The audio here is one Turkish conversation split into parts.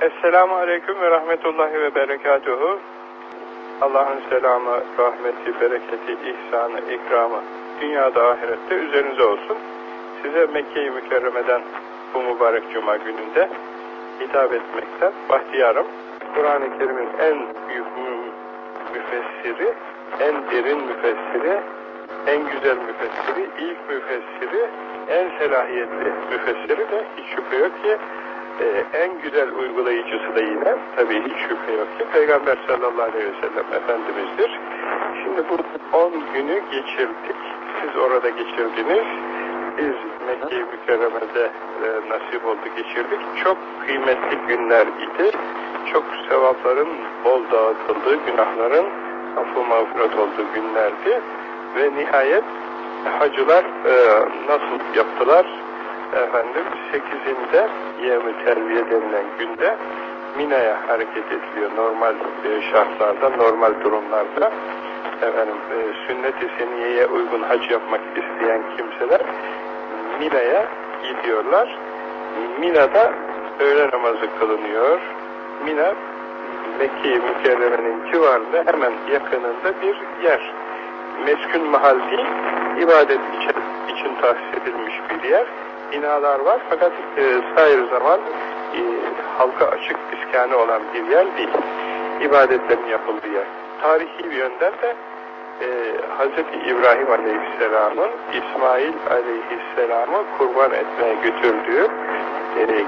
Esselamu Aleyküm ve Rahmetullahi ve Berekatuhu. Allah'ın selamı, rahmeti, bereketi, ihsanı, ikramı dünyada ahirette üzerinize olsun. Size Mekke-i Mükerreme'den bu mübarek cuma gününde hitap etmekten bahtiyarım. Kur'an-ı Kerim'in en büyük müfessiri, en derin müfessiri, en güzel müfessiri, ilk müfessiri, en selahiyetli müfessiri de hiç şüphe yok ki e, en güzel uygulayıcısı da yine tabii hiç şüphe yok ki Peygamber sallallahu aleyhi ve sellem Efendimiz'dir. Şimdi bu 10 günü geçirdik. Siz orada geçirdiniz. Biz Mekke-i Mükerreme'de e, nasip oldu geçirdik. Çok kıymetli günler idi. Çok sevapların bol dağıtıldığı, günahların affı mağfiret olduğu günlerdi. Ve nihayet hacılar e, nasıl yaptılar? Efendim 8'inde yevmi terbiye denilen günde Mina'ya hareket ediliyor normal e, şartlarda, normal durumlarda. Efendim e, sünnet-i seniyeye uygun hac yapmak isteyen kimseler Mina'ya gidiyorlar. Mina'da öğle namazı kılınıyor. Mina Mekke-i Mükerreme'nin civarında hemen yakınında bir yer. Meskun mahal değil, ibadet için, için tahsis edilmiş bir yer. Binalar var fakat e, sayır zaman e, halka açık iskanı olan bir yer değil. İbadetlerin yapıldığı yer. Tarihi bir yönden de e, Hz. İbrahim Aleyhisselam'ın İsmail Aleyhisselam'ı kurban etmeye götürdüğü e,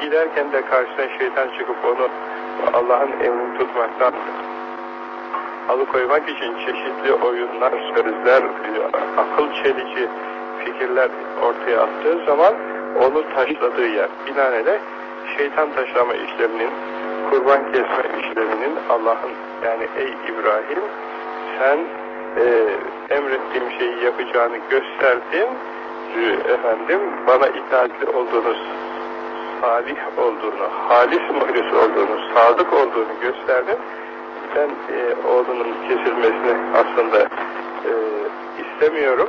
giderken de karşısına şeytan çıkıp onu Allah'ın emrini tutmaktan alıkoymak için çeşitli oyunlar, sözler, akıl çelici fikirler ortaya attığı zaman onu taşladığı yer. Binaenaleyh şeytan taşlama işleminin, kurban kesme işleminin Allah'ın yani ey İbrahim sen e, emrettiğim şeyi yapacağını gösterdin efendim bana itaatli olduğunu salih olduğunu, halis muhlis olduğunu, sadık olduğunu gösterdin. Ben e, oğlunun kesilmesini aslında e, istemiyorum.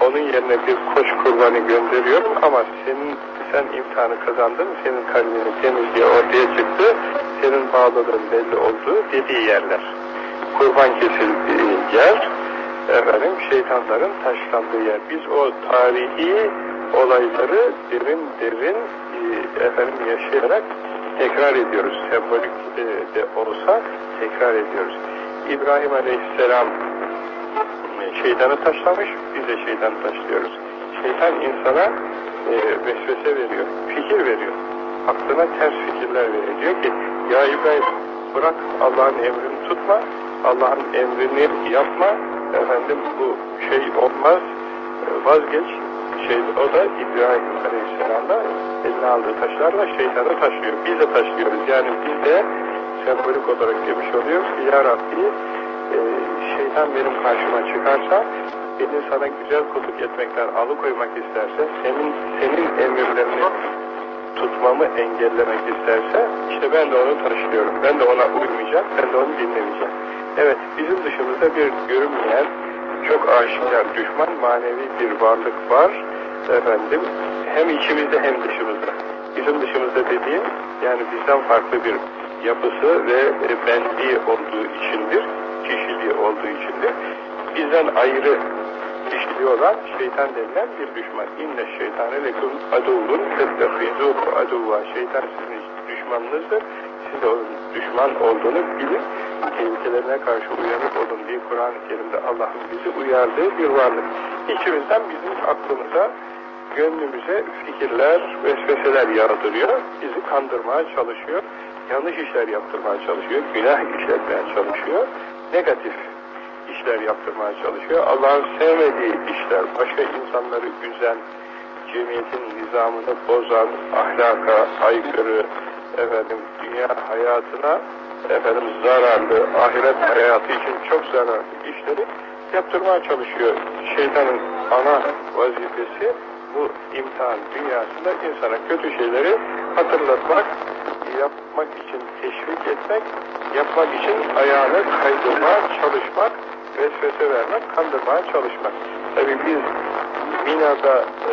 Onun yerine bir koç kurbanı gönderiyorum ama senin sen imtihanı kazandın, senin kalbinin temizliği ortaya çıktı, senin bağladığın belli oldu dediği yerler. Kurban kesildiği yer, efendim şeytanların taşlandığı yer. Biz o tarihi olayları derin derin e, efendim yaşayarak tekrar ediyoruz. Sembolik e, de olsa tekrar ediyoruz. İbrahim Aleyhisselam şeytanı taşlamış, biz de şeytan taşlıyoruz. Şeytan insana e, vesvese veriyor, fikir veriyor. Aklına ters fikirler veriyor. Diyor ki, ya İbrahim bırak Allah'ın emrini tutma, Allah'ın emrini yapma, efendim bu şey olmaz, vazgeç. Şey, o da İbrahim Aleyhisselam'da eline aldığı taşlarla şeytanı taşlıyor. Biz de taşlıyoruz. Yani biz de sembolik olarak demiş oluyoruz ki Ya Rabbi e, şeytan benim karşıma çıkarsa beni sana güzel kulluk etmekten alıkoymak isterse senin senin emirlerini tutmamı engellemek isterse işte ben de onu taşlıyorum. Ben de ona uymayacağım. Ben de onu dinlemeyeceğim. Evet bizim dışımızda bir görünmeyen çok aşikar düşman manevi bir varlık var. Efendim hem içimizde hem dışımızda. Bizim dışımızda dediğim yani bizden farklı bir yapısı ve benliği olduğu içindir, kişiliği olduğu içindir. Bizden ayrı olan şeytan denilen bir düşman. İnne şeytane lekum aduvun fettefizuhu aduva. Şeytan sizin düşmanınızdır. Siz de düşman olduğunu bilin. Tehlikelerine karşı uyanık olun diye Kur'an-ı Kerim'de Allah'ın bizi uyardığı bir varlık. İçimizden bizim aklımıza gönlümüze fikirler, vesveseler yağdırıyor. Bizi kandırmaya çalışıyor. Yanlış işler yaptırmaya çalışıyor. Günah işletmeye çalışıyor. Negatif işler yaptırmaya çalışıyor. Allah'ın sevmediği işler, başka insanları üzen, cemiyetin nizamını bozan, ahlaka aykırı, efendim dünya hayatına efendim zararlı, ahiret hayatı için çok zararlı işleri yaptırmaya çalışıyor. Şeytanın ana vazifesi bu imtihan dünyasında insana kötü şeyleri hatırlatmak, yapmak için teşvik etmek, yapmak için ayağını kaydırmaya çalışmak, vesvese vermek, kandırmaya çalışmak. Tabi biz Mina'da e,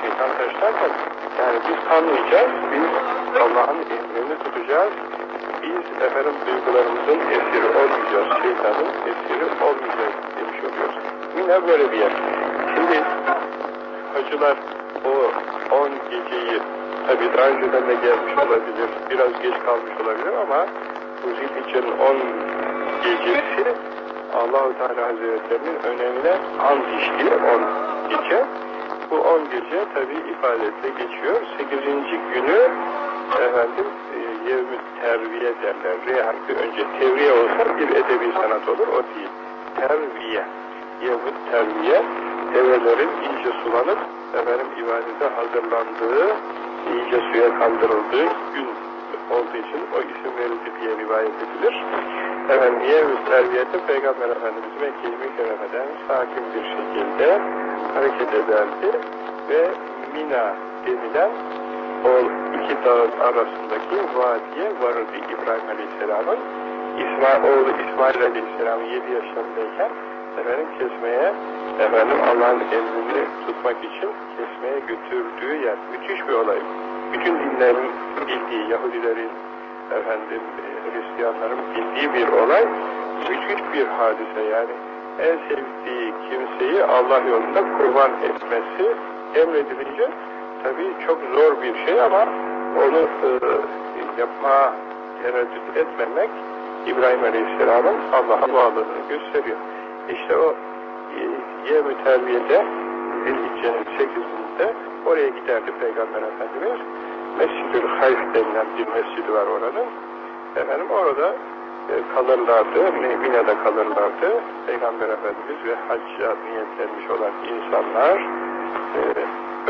şeytan taşlarken yani biz kanmayacağız, biz Allah Allah'ın emrini tutacağız. Biz efendim duygularımızın esiri olmayacağız. Şeytanın esiri olmayacağız demiş oluyoruz. Yine böyle bir yer. Şimdi hacılar o 10 geceyi tabi daha önceden de gelmiş olabilir, biraz geç kalmış olabilir ama bu Zilhicce'nin 10 gecesi Allah-u Teala Hazretlerinin önemine an içtiği 10 gece. Bu 10 gece tabi ifadetle geçiyor. 8. günü efendim e, yevmi terviye derler. R önce tevriye olsa bir edebi sanat olur. O değil. Terviye. Yevmi terviye develerin iyice sulanıp efendim ibadete hazırlandığı, iyice suya kaldırıldığı gün olduğu için o isim verildi diye rivayet edilir. Efendim Yevmi terbiyete Peygamber Efendimiz Mekke-i Mükerreme'den sakin bir şekilde hareket ederdi ve Mina denilen o iki dağın arasındaki vadiye varırdı İbrahim Aleyhisselam'ın İsmail, oğlu İsmail Aleyhisselam'ın 7 yaşlarındayken efendim kesmeye efendim Allah'ın emrini tutmak için kesmeye götürdüğü yer. Müthiş bir olay. Bütün dinlerin bildiği, Yahudilerin, efendim e, Hristiyanların bildiği bir olay. Müthiş bir hadise yani. En sevdiği kimseyi Allah yolunda kurban etmesi emredilince tabii çok zor bir şey ama onu e, yapmaya tereddüt etmemek İbrahim Aleyhisselam'ın Allah'a bağlılığını gösteriyor. İşte o e, Yevmi Terbiye'de Zilhicce'nin 8'inde oraya giderdi Peygamber Efendimiz. Mescid-ül Hayf denilen bir mescidi var oranın. Efendim orada e, kalırlardı, Mina'da kalırlardı. Peygamber Efendimiz ve hacca niyetlenmiş olan insanlar e,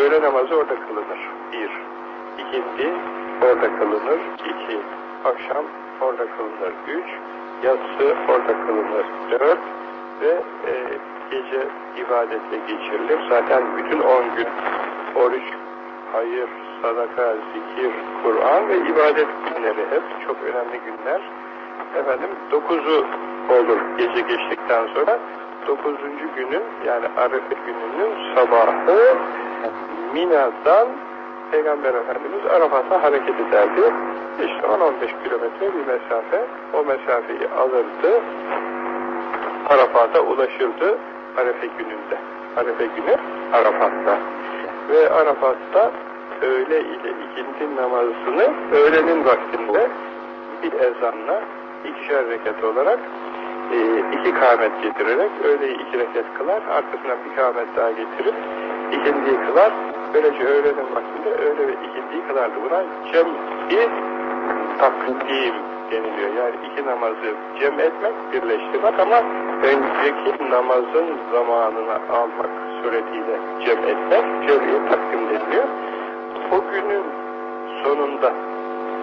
öğle namazı orada kılınır. Bir. İkindi orada kılınır. İki. Akşam orada kılınır. Üç. Yatsı orada kılınır. Dört. Ve e, gece ibadetle geçirilir. Zaten bütün on gün oruç, hayır, sadaka, zikir, Kur'an ve ibadet günleri hep çok önemli günler. Efendim dokuzu olur gece geçtikten sonra. Dokuzuncu günün yani Arefe gününün sabahı Mina'dan Peygamber Efendimiz Arafat'a hareket ederdi. İşte 10-15 kilometre bir mesafe. O mesafeyi alırdı. Arafat'a ulaşırdı Arefe gününde. Arefe günü Arafat'ta. Ve Arafat'ta öğle ile ikindi namazını öğlenin vaktinde bir ezanla ikişer rekat olarak e, iki kâhmet getirerek öğleyi iki rekat kılar, arkasından bir kâhmet daha getirip ikindiyi kılar. Böylece öğlenin vaktinde öğle ve ikindiyi kılardı. Buna cem-i takdim deniliyor. Yani iki namazı cem etmek, birleştirmek ama önceki namazın zamanını almak suretiyle cem etmek, cem-i takdim deniliyor. O günün sonunda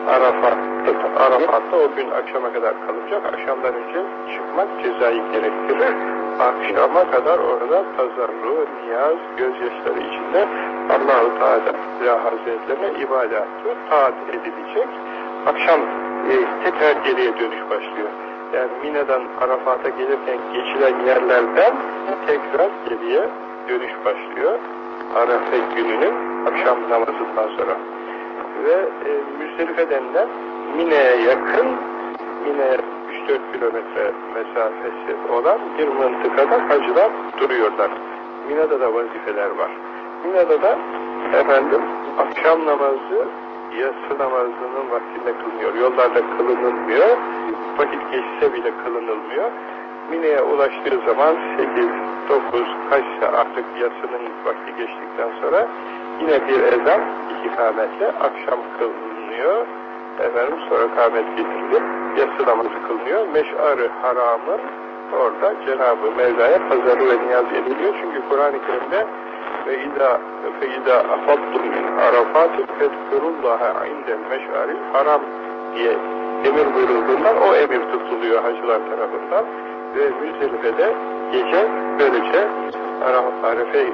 Arafat'ta, Arafat'ta o gün akşama kadar kalacak. Akşamdan önce çıkmak cezayı gerektirir. Akşama kadar orada tazarru, niyaz, gözyaşları içinde Allah-u Teala Hazretlerine ibadatı taat edilecek. Akşam e, tekrar geriye dönüş başlıyor. Yani Mina'dan Arafat'a gelirken geçilen yerlerden tekrar geriye dönüş başlıyor. Arafa gününün akşam namazından sonra. Ve e, Müzdelife denilen Mine'ye yakın, Mine'ye 3-4 kilometre mesafesi olan bir mıntıkada hacılar duruyorlar. Mina'da da vazifeler var. Mina'da da efendim akşam namazı yatsı namazının vaktinde kılınıyor. Yollarda kılınılmıyor. Vakit geçse bile kılınılmıyor. Mine'ye ulaştığı zaman 8, 9 kaçsa artık yatsının vakti geçtikten sonra yine bir ezan iki kâmetle akşam kılınıyor. Efendim sonra kâmet getirilip yatsı namazı kılınıyor. Meş'ar-ı haramı orada Cenab-ı Mevla'ya pazarı ve niyaz ediliyor. Çünkü Kur'an-ı Kerim'de ve izâ fe izâ afattum min arafâti fedkurullâhe indel meş'aril haram diye emir buyurulduğundan o emir tutuluyor hacılar tarafından ve Müzdelife'de gece böylece Arefe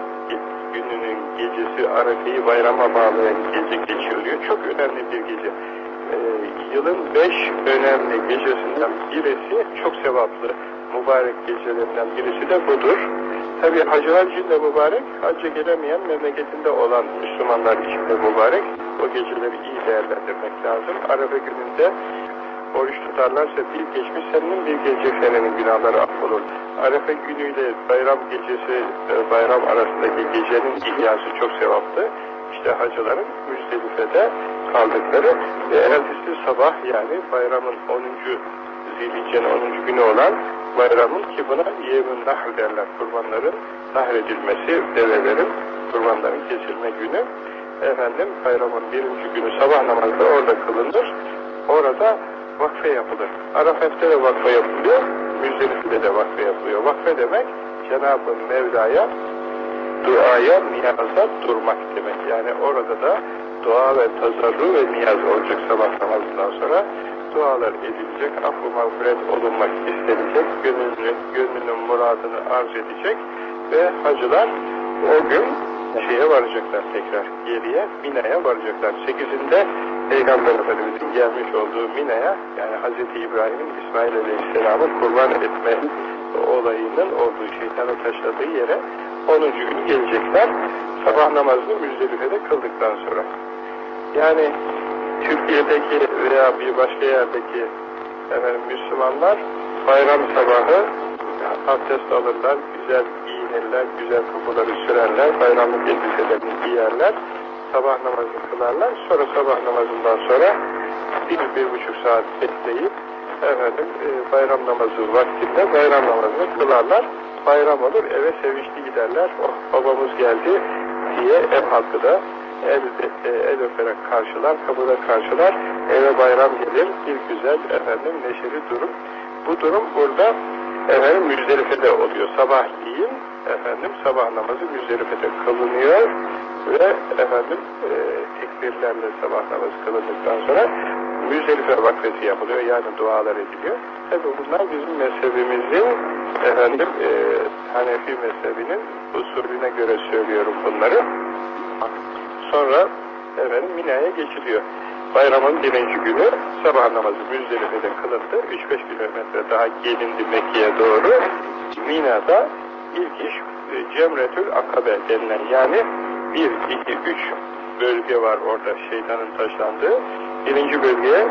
gününün gecesi Arefe'yi bayrama bağlayan gece geçiriliyor. Çok önemli bir gece. Ee, yılın beş önemli gecesinden birisi çok sevaplı mübarek gecelerinden birisi de budur. Tabi hacılar için de mübarek, hacca gelemeyen memleketinde olan Müslümanlar için de mübarek. O geceleri iyi değerlendirmek lazım. Arafa gününde oruç tutarlarsa bir geçmiş senenin bir gelecek senenin günahları affolur. Arefe günüyle bayram gecesi, e, bayram arasındaki gecenin ihyası çok sevaplı. İşte hacıların Müzdelife'de kaldıkları ve ertesi sabah yani bayramın 10. Zilhicce'nin 10. günü olan bayramın ki buna yevmün nahl derler kurbanların nahredilmesi, develerin kurbanların kesilme günü efendim bayramın birinci günü sabah namazı orada kılınır. Orada vakfe yapılır. Arafat'ta da vakfe yapılıyor, Müzdelife'de de vakfe yapılıyor. Vakfe demek Cenab-ı Mevla'ya duaya, niyaza durmak demek. Yani orada da dua ve tazarru ve niyaz olacak sabah namazından sonra. Dualar edilecek, affı mağfiret olunmak istenecek, gönlünün, gönlünün muradını arz edecek ve hacılar o gün şeye varacaklar tekrar geriye, Mina'ya varacaklar. Sekizinde Peygamber Efendimiz'in gelmiş olduğu Mina'ya yani Hz. İbrahim'in İsmail Aleyhisselam'ı kurban etme olayının olduğu şeytanı taşladığı yere 10. günü gelecekler. Sabah namazını Müzdelife'de kıldıktan sonra. Yani Türkiye'deki veya bir başka yerdeki efendim, Müslümanlar bayram sabahı abdest alırlar, güzel giyinirler, güzel kokuları sürerler, bayramlık elbiselerini giyerler, sabah namazını kılarlar. Sonra sabah namazından sonra bir, bir buçuk saat bekleyip efendim e, bayram namazı vaktinde bayram namazını kılarlar. Bayram olur, eve sevinçli giderler. Oh babamız geldi diye ev halkı da el, e, el öperek karşılar, kapıda karşılar, eve bayram gelir, bir güzel efendim neşeli durum. Bu durum burada efendim Müzdelife'de oluyor. Sabahleyin efendim sabah namazı Müzdelife'de kılınıyor ve efendim e, tekbirlerle sabah namazı kılındıktan sonra Müzdelife vakfesi yapılıyor. Yani dualar ediliyor. Tabi bunlar bizim mezhebimizin efendim e, Hanefi mezhebinin usulüne göre söylüyorum bunları. Sonra efendim Mina'ya geçiliyor. Bayramın birinci günü sabah namazı Müzdelife'de kılındı. 3-5 kilometre daha gelindi Mekke'ye doğru. Mina'da ilk iş e, Cemretül Akabe denilen yani 1, 2, 3 bölge var orada şeytanın taşlandığı. Birinci bölgeye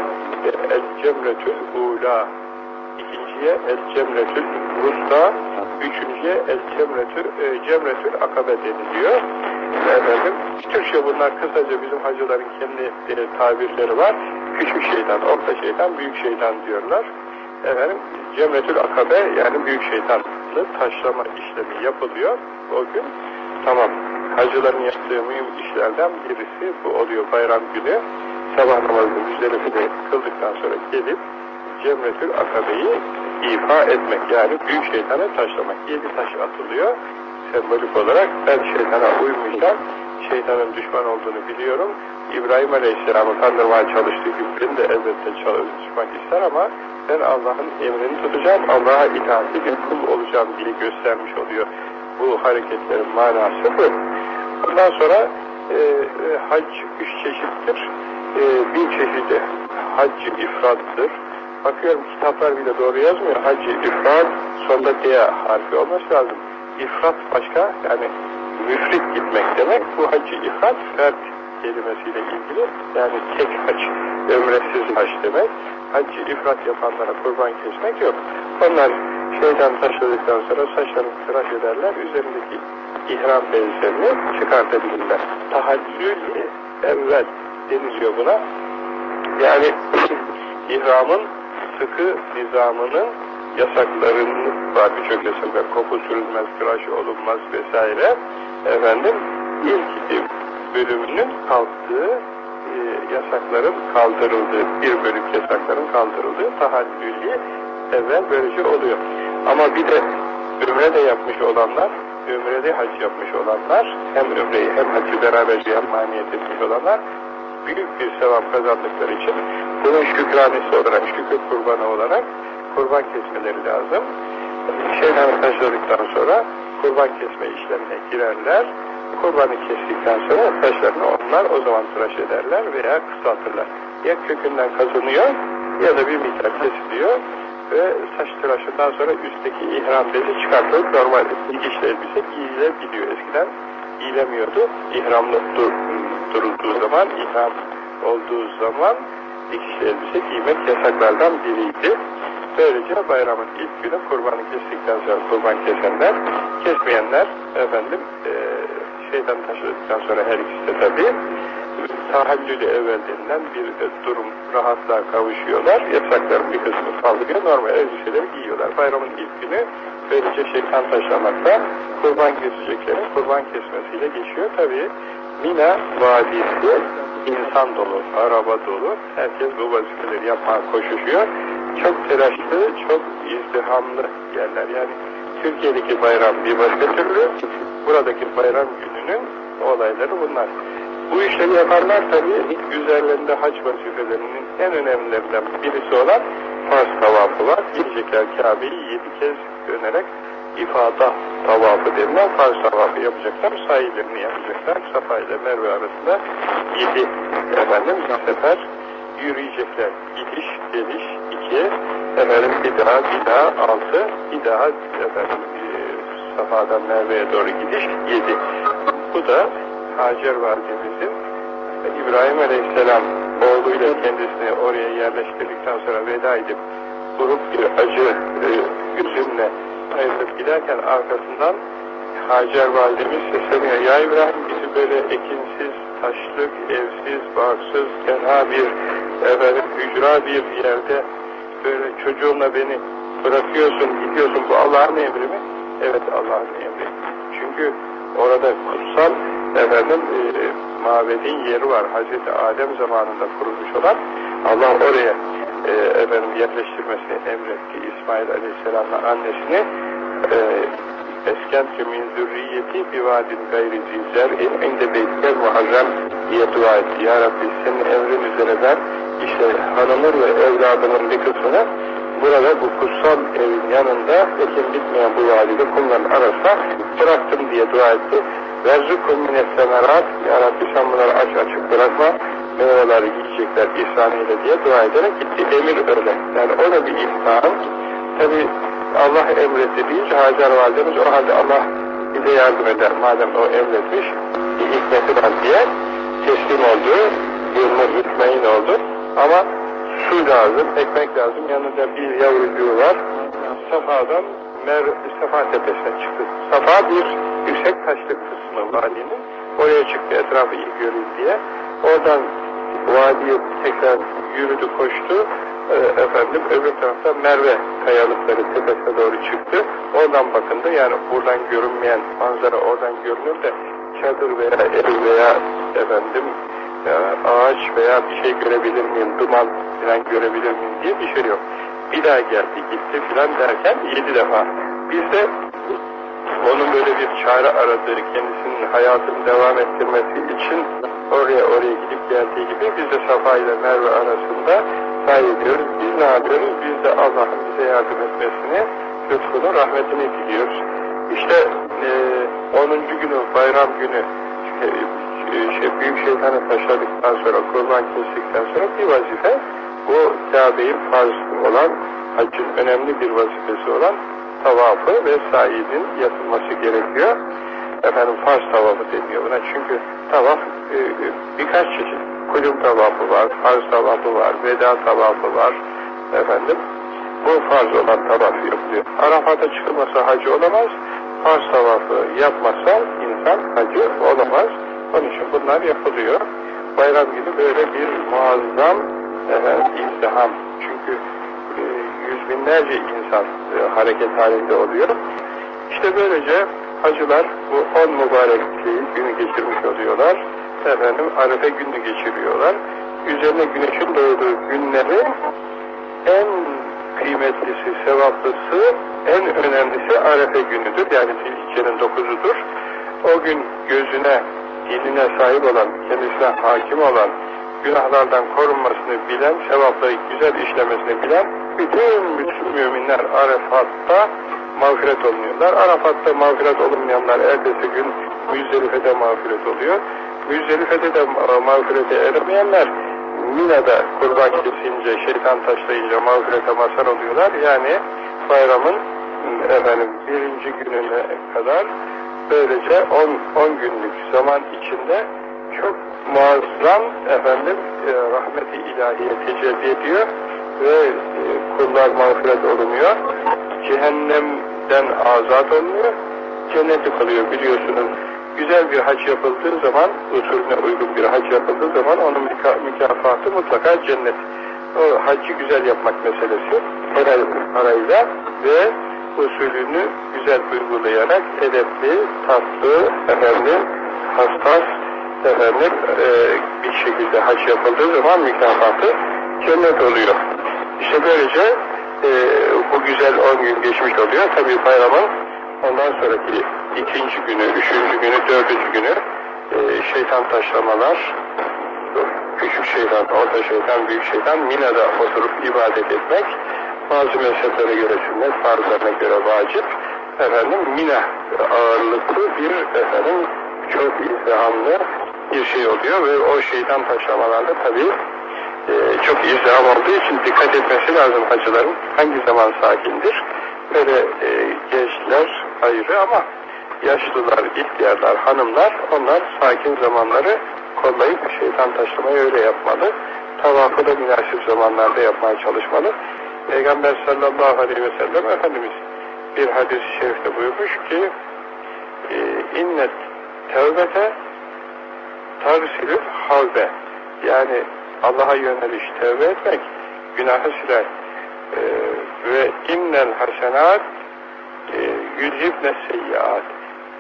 Cemretül Ula, ikinciye El Cemretül Rusta, üçüncüye El Cemretül, e, Cemretül Akabe deniliyor. Efendim, Türkçe bunlar kısaca bizim hacıların kendi e, tabirleri var. Küçük şeytan, orta şeytan, büyük şeytan diyorlar. Efendim, Cemretül Akabe yani büyük şeytanlı taşlama işlemi yapılıyor o gün. Tamam, hacıların yaptığı mühim işlerden birisi bu oluyor bayram günü. Sabah namazını Müzdelife'de kıldıktan sonra gelip Cemretül Akabe'yi ifa etmek yani büyük şeytanı taşlamak. Yedi taş atılıyor sembolik olarak ben şeytana uymayacağım, şeytanın düşman olduğunu biliyorum. İbrahim Aleyhisselam'ı kandırmaya çalıştığı gibi de elbette çalışmak ister ama ben Allah'ın emrini tutacağım, Allah'a itaatli bir kul olacağım diye göstermiş oluyor. Bu hareketlerin manası bu. Ondan sonra e, e, hac üç çeşittir. E, bir çeşidi hac ifrattır. Bakıyorum kitaplar bile doğru yazmıyor. Hac ifrat sonunda D harfi olması lazım ifrat başka, yani müfrit gitmek demek. Bu hacı ifrat, fert kelimesiyle ilgili. Yani tek hac, ömresiz hac demek. Hacı ifrat yapanlara kurban kesmek yok. Onlar şeyden taşladıktan sonra saçlarını tıraş ederler, üzerindeki ihram benzerini çıkartabilirler. Tahallül evvel deniliyor buna. Yani ihramın sıkı nizamının yasaklarının var birçok yasaklar. Koku sürülmez, tıraş olunmaz vesaire. Efendim ilk bölümünün kalktığı e, yasakların kaldırıldığı, bir bölüm yasakların kaldırıldığı tahallülü evvel böylece oluyor. Ama bir de ömre de yapmış olanlar, ömrede hac yapmış olanlar, hem ömreyi hem hacı beraber bir maniyet etmiş olanlar büyük bir sevap kazandıkları için bunun şükranesi olarak, şükür kurbanı olarak kurban kesmeleri lazım. Şeyden taşladıktan sonra kurban kesme işlemine girerler. Kurbanı kestikten sonra taşlarını onlar o zaman tıraş ederler veya kısaltırlar. Ya kökünden kazınıyor ya da bir miktar kesiliyor. ve saç tıraşından sonra üstteki ihram bezi çıkartılıp normal dikişli elbise giyilebiliyor. Eskiden giyilemiyordu. İhramlı dur, durulduğu zaman, ihram olduğu zaman dikişli elbise giymek yasaklardan biriydi. Böylece bayramın ilk günü kurbanı kestikten sonra kurban kesenler, kesmeyenler efendim e, şeyden taşıdıktan sonra her ikisi de tabii tahallülü evvel bir durum rahatlığa kavuşuyorlar. Yasakların bir kısmı kaldırıyor. Normal elbiseleri giyiyorlar. Bayramın ilk günü böylece şeytan taşlamakta kurban keseceklerin kurban kesmesiyle geçiyor. Tabii Mina Vadisi insan dolu, araba dolu. Herkes bu vazifeleri yapmaya koşuşuyor. Çok telaşlı, çok izdihamlı yerler. Yani Türkiye'deki bayram bir başka türlü, buradaki bayram gününün olayları bunlar. Bu işleri yapanlar tabii üzerlerinde hac vazifelerinin en önemlilerinden birisi olan farz tavafı var. Gidecekler Kabe'yi yedi kez dönerek ifada tavafı denilen farz tavafı yapacaklar. Sahillerini yapacaklar. Safa ile Merve arasında yedi efendim sefer yürüyecekler. Gidiş, geliş iki, efendim bir daha, bir daha altı, bir daha efendim e, Safa'dan Merve'ye doğru gidiş yedi. Bu da Hacer validemizin İbrahim Aleyhisselam oğluyla kendisini oraya yerleştirdikten sonra veda edip buruk bir acı e, üzümle ayrılıp giderken arkasından Hacer validemiz sesleniyor. Ya İbrahim bizi böyle ekinsiz, taşlık, evsiz, barksız, tenha bir efendim, hücra bir yerde böyle çocuğumla beni bırakıyorsun, gidiyorsun. Bu Allah'ın emri mi? Evet Allah'ın emri. Çünkü orada kutsal efendim e, mabedin yeri var. Hazreti Adem zamanında kurulmuş olan Allah oraya e, efendim yerleştirmesini emretti. İsmail Aleyhisselam'la annesini e, eskentü min zürriyeti bir vadin gayri zilzer'in inde beytler muharrem diye dua etti. Ya Rabbi senin emrin üzere ben işte hanımır ve evladının bir kısmını burada bu kutsal evin yanında ekim bitmeyen bu vadide kumların arasına bıraktım diye dua etti. Verzukum mine semerat Ya Rabbi sen bunları aç açık bırakma meyveleri yiyecekler ihsanıyla diye dua ederek gitti. Emir öyle. Yani o da bir imtihan. Tabi Allah emretti deyince Hacer validemiz o halde Allah bize yardım eder. Madem o emretmiş bir hikmeti var diye teslim oldu. Yılma gitmeyin oldu. Ama su lazım, ekmek lazım. Yanında bir yavrucuğu var. Safa'dan Mer Safa tepesine çıktı. Safa bir yüksek taşlık kısmı vadinin. Oraya çıktı etrafı iyi görün diye. Oradan vadiye tekrar yürüdü koştu. Ee, efendim öbür tarafta Merve kayalıkları tepesine doğru çıktı. Oradan bakındı yani buradan görünmeyen manzara oradan görünür de çadır veya ev veya efendim ya, ağaç veya bir şey görebilir miyim, duman falan görebilir miyim diye bir şey yok. Bir daha geldi gitti filan derken yedi defa. Biz de onun böyle bir çare aradığı, kendisinin hayatını devam ettirmesi için oraya oraya gidip geldiği gibi biz de Safa ile Merve arasında sahi ediyoruz. Biz ne yapıyoruz? Biz de Allah'ın bize yardım etmesini, lütfunu, rahmetini diliyoruz. İşte e, 10. günü, bayram günü şey, şey, büyük şeytanı taşladıktan sonra, kurban kestikten sonra bir vazife bu Kabe'yi farz olan, hacın önemli bir vazifesi olan tavafı ve saidin yapılması gerekiyor. Efendim farz tavafı deniyor buna çünkü tavaf e, e, birkaç çeşit. Kulüm tavafı var, farz tavafı var, veda tavafı var. Efendim bu farz olan tavaf yapılıyor. Arafat'a çıkılmasa hacı olamaz. Farz tavafı yapmazsa insan hacı olamaz. Onun için bunlar yapılıyor. Bayram günü böyle bir muazzam efendim. Çünkü e, yüz binlerce insan e, hareket halinde oluyor. İşte böylece hacılar bu on mübarek günü geçirmiş oluyorlar. Efendim Arefe günü geçiriyorlar. Üzerine güneşin doğduğu günleri en kıymetlisi, sevaplısı, en önemlisi Arefe günüdür. Yani Zilhicce'nin dokuzudur. O gün gözüne, diline sahip olan, kendisine hakim olan, günahlardan korunmasını bilen, sevapları güzel işlemesini bilen bütün bütün müminler Arafat'ta mağfiret olunuyorlar. Arafat'ta mağfiret olunmayanlar ertesi gün Müzdelife'de mağfiret oluyor. Müzdelife'de de mağfirete eremeyenler Mina'da kurban kesince, şeytan taşlayınca mağfirete mazhar oluyorlar. Yani bayramın efendim birinci gününe kadar böylece 10 günlük zaman içinde çok muazzam efendim e, rahmeti ilahiye tecelli ediyor ve e, kullar mağfiret olunuyor. Cehennemden azat olunuyor. Cenneti kalıyor biliyorsunuz. Güzel bir hac yapıldığı zaman, usulüne uygun bir hac yapıldığı zaman onun mükafatı mutlaka cennet. O hacı güzel yapmak meselesi helal parayla ve usulünü güzel uygulayarak edepli, tatlı, efendim, hassas, efendim, e, bir şekilde hac yapıldığı zaman mükafatı cennet oluyor. İşte böylece e, bu güzel 10 gün geçmiş oluyor. Tabi bayramın ondan sonraki ikinci günü, üçüncü günü, dördüncü günü e, şeytan taşlamalar, küçük şeytan, orta şeytan, büyük şeytan Mina'da oturup ibadet etmek, bazı mezheplere göre sünnet, bazılarına göre vacip, efendim Mina ağırlıklı bir efendim çok izdihamlı bir şey oluyor ve o şeytan taşlamalarda tabi e, çok izdiham olduğu için dikkat etmesi lazım hacıların. Hangi zaman sakindir? Böyle e, gençler ayrı ama yaşlılar, ihtiyarlar, hanımlar onlar sakin zamanları kollayıp şeytan taşlamayı öyle yapmalı. Tavafı da münasip zamanlarda yapmaya çalışmalı. Peygamber sallallahu aleyhi ve sellem Efendimiz bir hadis-i şerifte buyurmuş ki e, innet tevbete tagsilü havbe yani Allah'a yöneliş, tevbe etmek günahı siler. E, ve innel hasenat e, yüzhibne seyyiat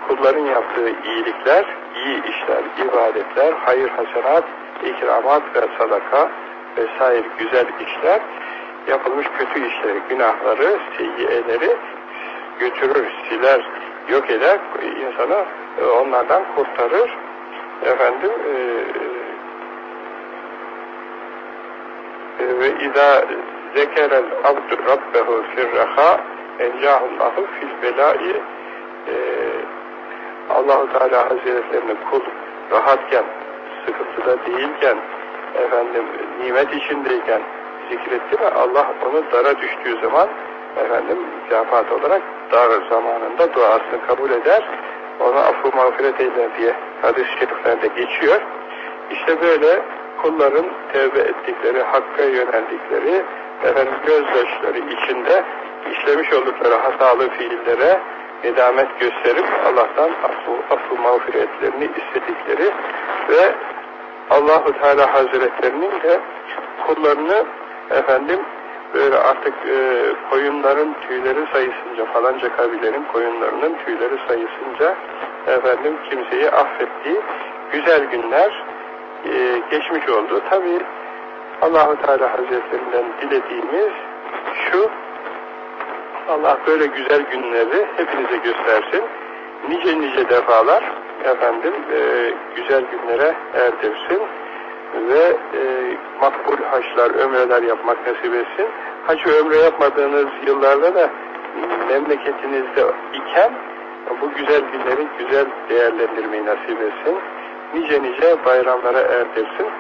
kulların yaptığı iyilikler, iyi işler, ibadetler, hayır hasenat, ikramat ve sadaka vesaire güzel işler yapılmış kötü işleri, günahları, seyyiyeleri götürür, siler, yok eder, insanı e, onlardan kurtarır. Efendim e, e, ve izâ zekerel abdu rabbehu firreha encahullahu fil belâi Allahu Teala Hazretlerini kul rahatken, sıkıntıda değilken, efendim nimet içindeyken zikretti mi Allah onu dara düştüğü zaman efendim mükafat olarak dar zamanında duasını kabul eder. Ona affı mağfiret eyler diye hadis-i şeriflerde geçiyor. İşte böyle kulların tevbe ettikleri, hakka yöneldikleri, efendim gözyaşları içinde işlemiş oldukları hatalı fiillere nedamet gösterip Allah'tan affı, affı mağfiretlerini istedikleri ve Allahu Teala Hazretlerinin de kullarını efendim böyle artık e, koyunların tüyleri sayısınca falanca kabilenin koyunlarının tüyleri sayısınca efendim kimseyi affettiği güzel günler e, geçmiş oldu. Tabi Allahu Teala Hazretlerinden dilediğimiz şu Allah böyle güzel günleri hepinize göstersin. Nice nice defalar efendim e, güzel günlere erdirsin ve e, makbul haçlar, ömreler yapmak nasip etsin. Hacı ömre yapmadığınız yıllarda da memleketinizde iken bu güzel günleri güzel değerlendirmeyi nasip etsin. Nice nice bayramlara erdirsin.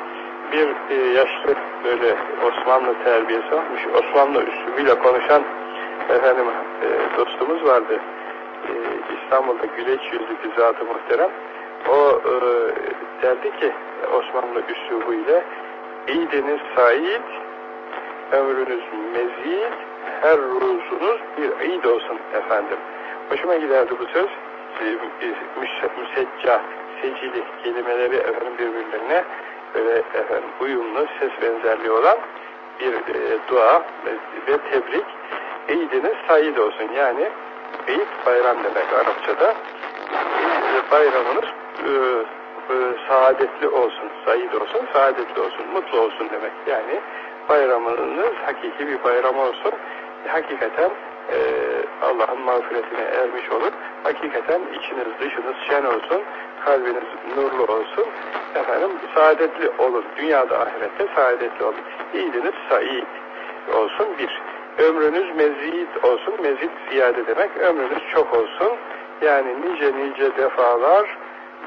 Bir e, yaşlı böyle Osmanlı terbiyesi olmuş, Osmanlı üslubuyla konuşan efendim e, dostumuz vardı. E, İstanbul'da güleç yüzlü bir zat-ı muhterem. O e, derdi ki Osmanlı üslubu ile İdiniz ömrünüz mezid, her ruzunuz bir id olsun efendim. Hoşuma giderdi bu söz. Müsecca, secili kelimeleri efendim birbirlerine böyle efendim uyumlu, ses benzerliği olan bir e, dua ve tebrik. İdiniz Said olsun. Yani Eid bayram demek Arapçada. E, bayramınız e, e, saadetli olsun, said olsun, saadetli olsun, mutlu olsun demek. Yani bayramınız hakiki bir bayram olsun. Hakikaten e, Allah'ın mağfiretine ermiş olur. Hakikaten içiniz dışınız şen olsun, kalbiniz nurlu olsun. Efendim saadetli olun. Dünyada ahirette saadetli olun. İyiliğiniz said olsun bir. Ömrünüz mezid olsun. Mezid ziyade demek. Ömrünüz çok olsun. Yani nice nice defalar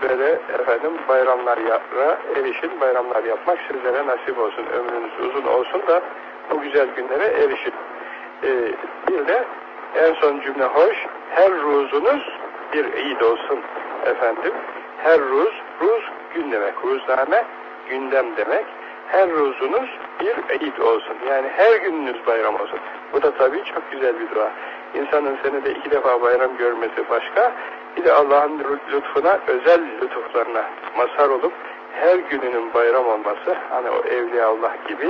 böyle efendim bayramlara erişin, bayramlar yapmak sizlere nasip olsun, ömrünüz uzun olsun da bu güzel günlere erişin. Ee, bir de en son cümle hoş, her ruzunuz bir iyid olsun efendim. Her ruz, ruz gün demek, ruzname gündem demek. Her ruzunuz bir iyid olsun. Yani her gününüz bayram olsun. Bu da tabii çok güzel bir dua. İnsanın senede iki defa bayram görmesi başka, bir de Allah'ın lütfuna, özel lütuflarına mazhar olup her gününün bayram olması, hani o Evliya Allah gibi,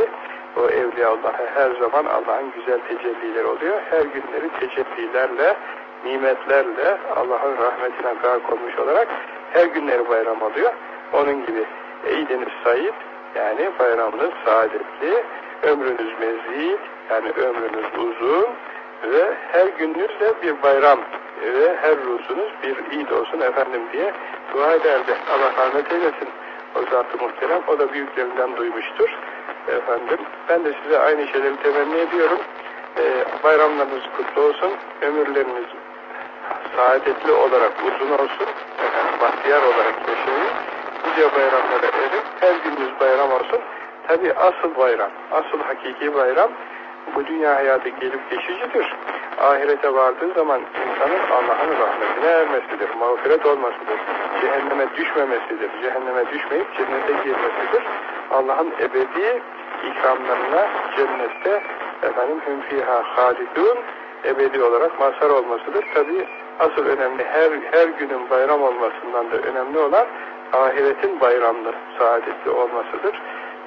o Evliya Allah'a her zaman Allah'ın güzel tecellileri oluyor. Her günleri tecellilerle, nimetlerle Allah'ın rahmetine gark olmuş olarak her günleri bayram oluyor. Onun gibi Eydiniz Said yani bayramınız saadetli, ömrünüz mezid yani ömrünüz uzun ve her gününüz de bir bayram ve her ruhsunuz bir iyid olsun efendim diye dua ederdi. Allah rahmet eylesin o zat-ı muhterem. O da büyüklerinden duymuştur. Efendim ben de size aynı şeyleri temenni ediyorum. Ee, bayramlarınız kutlu olsun. Ömürleriniz saadetli olarak uzun olsun. Efendim, bahtiyar olarak yaşayın. Nice bayramlara erin. Her gününüz bayram olsun. Tabi asıl bayram, asıl hakiki bayram bu dünya hayatı gelip geçicidir. Ahirete vardığı zaman insanın Allah'ın rahmetine ermesidir, mağfiret olmasıdır, cehenneme düşmemesidir, cehenneme düşmeyip cennete girmesidir. Allah'ın ebedi ikramlarına cennette efendim hümfiha halidun ebedi olarak mazhar olmasıdır. Tabi asıl önemli her her günün bayram olmasından da önemli olan ahiretin bayramlı, saadetli olmasıdır.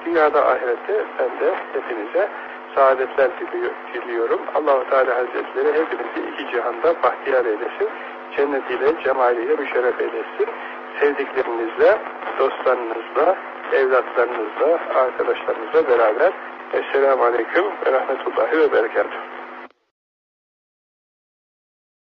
Dünyada ahirette ben de hepinize saadetler diliyorum. Allahu Teala Hazretleri hepinizi iki cihanda bahtiyar eylesin. Cennetiyle, cemaliyle müşerref eylesin. Sevdiklerinizle, dostlarınızla, evlatlarınızla, arkadaşlarınızla beraber Esselamu Aleyküm ve Rahmetullahi ve Berekatuhu.